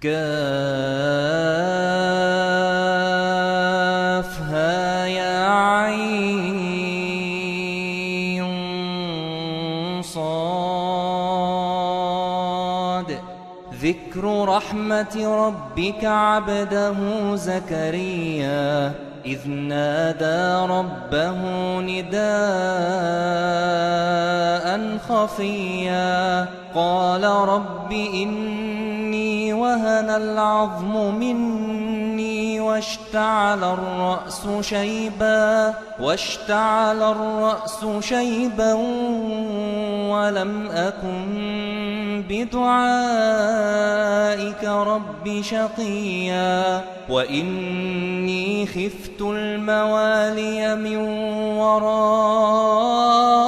كافها يا عين صاد. ذكر رحمة ربك عبده زكريا. إذ نادى ربه نداء خفيا. قال رب إني وهن العظم مني واشتعل الرأس شيبا واشتعل الرأس شيبا ولم أكن بدعائك رب شقيا. وإني خفت الموالي من ورائي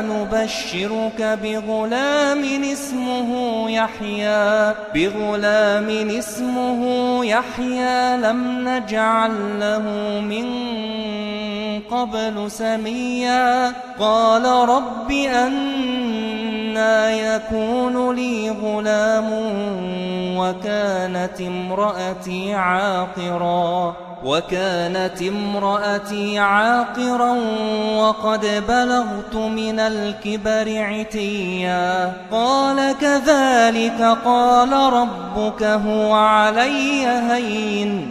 نبشرك بغلام اسمه يحيى. بغلام اسمه يحيى لم نجعل له من قبل سميا. قال رب أنا يكون لي غلام وكانت امرأتي عاقرا. وكانت امرأتي عاقرا وقد بلغت من الكبر عتيا. قال كذلك قال ربك هو علي هين.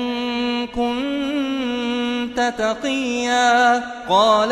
كنت تقيا؟ قال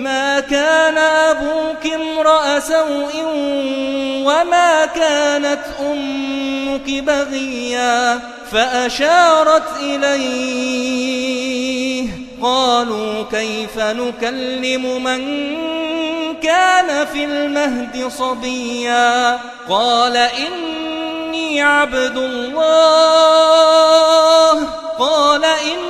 ما كان أبوك امرأ سوء وما كانت أمك بغيا فأشارت إليه. قالوا كيف نكلم من كان في المهد صبيا؟ قال إني عبد الله. قال إني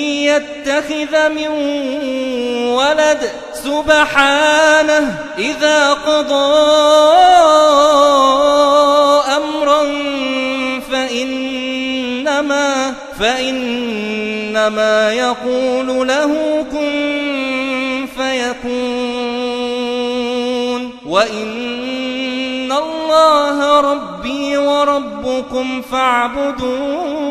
يتخذ من ولد سبحانه إذا قضى أمرا فإنما فإنما يقول له كن فيكون وإن الله ربي وربكم فاعبدوه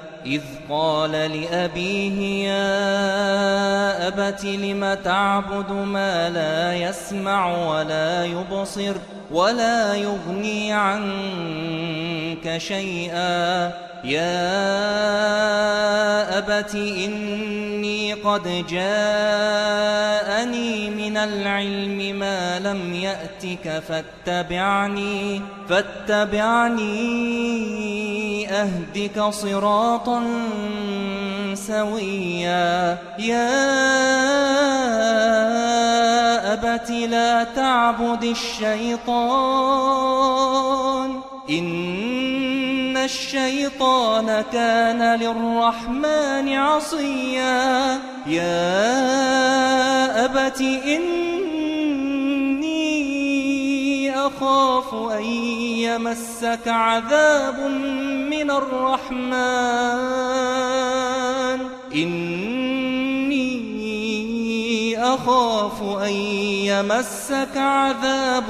إذ قال لأبيه يا أبت لم تعبد ما لا يسمع ولا يبصر ولا يغني عنك شيئا. يا أبت إني قد جاءني من العلم ما لم يأتك فاتبعني فاتبعني أهدك صراطا سويا. يا أبت لا تعبد الشيطان إن الشيطان كان للرحمن عصيا. يا أبت إني أخاف أن يمسك عذاب من الرحمن. إني أخاف أن يمسك عذاب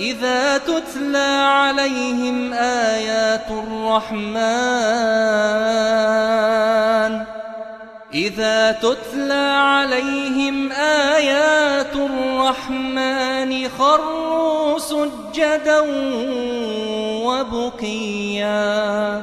إذا تتلى عليهم آيات الرحمن إذا تتلى عليهم آيات الرحمن خروا سجدا وبكيا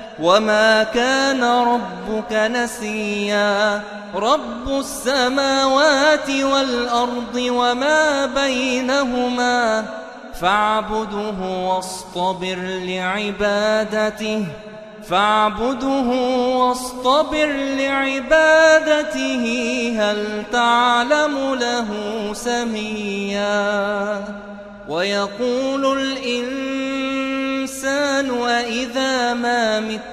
وما كان ربك نسيا رب السماوات والأرض وما بينهما فاعبده واصطبر لعبادته فاعبده واصطبر لعبادته هل تعلم له سميا ويقول الإنسان وإذا ما مت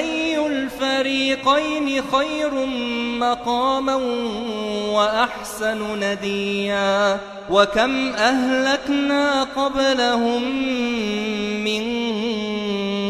أي الفريقين خير مقاما وأحسن نديا وكم أهلكنا قبلهم من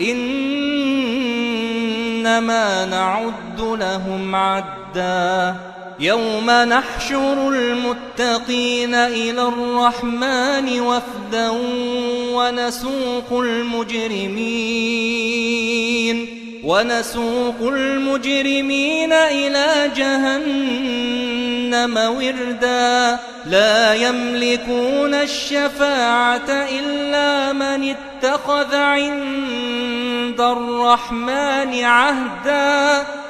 إنما نعد لهم عدا. يوم نحشر المتقين إلى الرحمن وفدا ونسوق المجرمين ونسوق المجرمين إلى جهنم. وردا لا يملكون الشفاعة إلا من اتخذ عند الرحمن عهدا